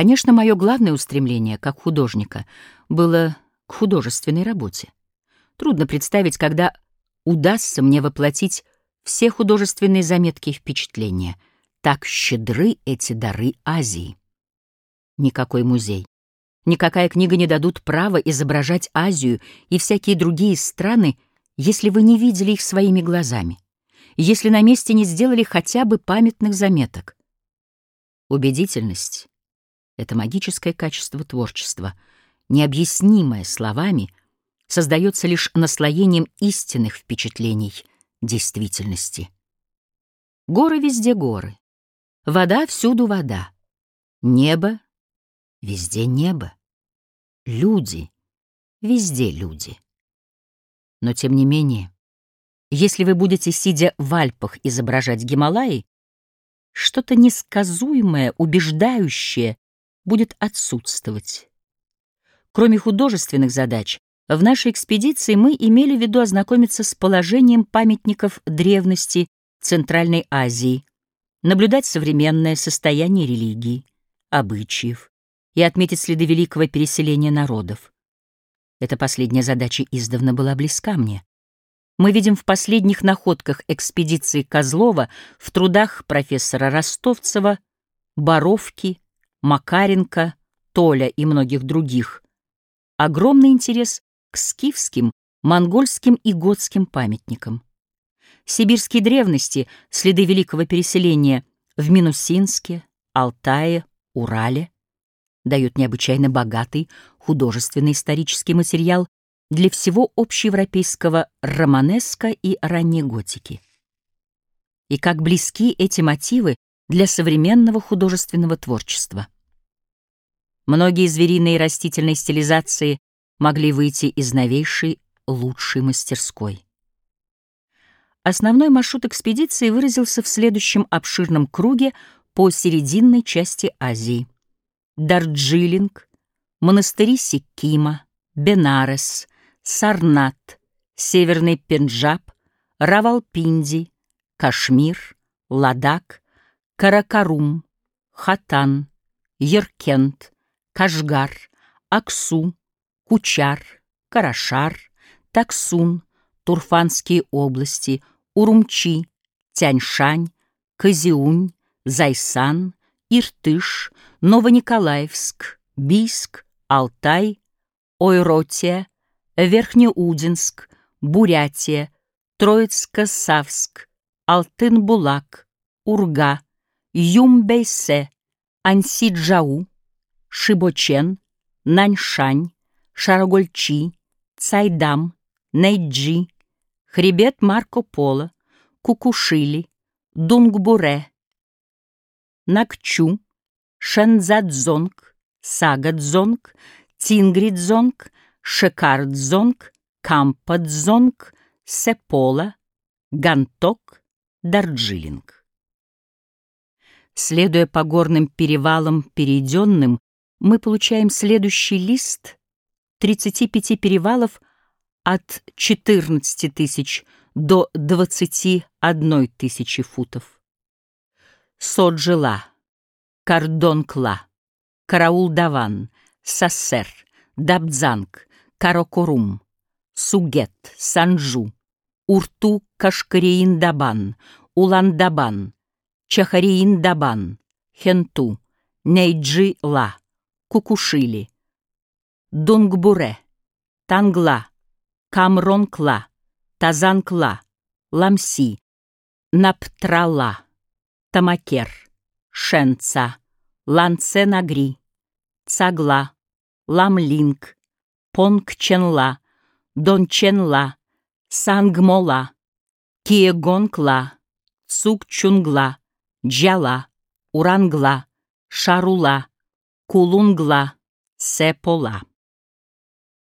Конечно, мое главное устремление, как художника, было к художественной работе. Трудно представить, когда удастся мне воплотить все художественные заметки и впечатления. Так щедры эти дары Азии. Никакой музей, никакая книга не дадут права изображать Азию и всякие другие страны, если вы не видели их своими глазами, если на месте не сделали хотя бы памятных заметок. Убедительность — это магическое качество творчества, необъяснимое словами, создается лишь наслоением истинных впечатлений действительности. Горы везде горы, вода всюду вода, небо везде небо, люди везде люди. Но тем не менее, если вы будете, сидя в Альпах, изображать Гималаи, что-то несказуемое, убеждающее будет отсутствовать. Кроме художественных задач, в нашей экспедиции мы имели в виду ознакомиться с положением памятников древности Центральной Азии, наблюдать современное состояние религии, обычаев и отметить следы великого переселения народов. Эта последняя задача издавна была близка мне мы видим в последних находках экспедиции Козлова, в трудах профессора Ростовцева, Боровки, Макаренко, Толя и многих других, огромный интерес к скифским, монгольским и готским памятникам. Сибирские древности, следы великого переселения в Минусинске, Алтае, Урале, дают необычайно богатый художественный исторический материал для всего общеевропейского романеска и ранней готики. И как близки эти мотивы для современного художественного творчества. Многие звериные и растительные стилизации могли выйти из новейшей лучшей мастерской. Основной маршрут экспедиции выразился в следующем обширном круге по серединной части Азии. Дарджилинг, монастыри Сиккима, Бенарес, Сарнат, Северный Пенджаб, Равалпинди, Кашмир, Ладак, Каракарум, Хатан, Еркент, Кашгар, Аксу, Кучар, Карашар, Таксун, Турфанские области, Урумчи, Тяньшань, Казиунь, Зайсан, Иртыш, Новониколаевск, Бийск, Алтай, Ойротия, Верхнеудинск, Бурятия, Троицко-Савск, Алтын-Булак, Урга, Юмбейсе, Ансиджау, Шибочен, Наньшань, Шарагольчи, Цайдам, Найджи, хребет Марко Поло, Кукушили, Дунгбуре, Накчу, Шензадзонг, Сагадзонг, Тингридзонг, Шекардзонг, Кампадзонг, Сепола, Ганток, Дарджилинг. Следуя по горным перевалам перейденным, мы получаем следующий лист 35 перевалов от 14 тысяч до 21 тысячи футов. Соджила, Кардонкла, Караул-Даван, Сассер, Дабдзанг, Каракорум, Сугет, Санджу, Урту Кашкариин-Дабан, Улан-Дабан, Чахариин-Дабан, Хенту, Нейджи-Ла, Кукушили, Дунгбуре, Тангла, Камронкла, Тазанкла, Ламси, Наптрала, Тамакер, Шенца, Ланценагри, Цагла, Ламлинг, Понгченла, Донченла, Сангмола, Киегонкла, Цукчунгла, Джала, Урангла, Шарула, Кулунгла, Сепола.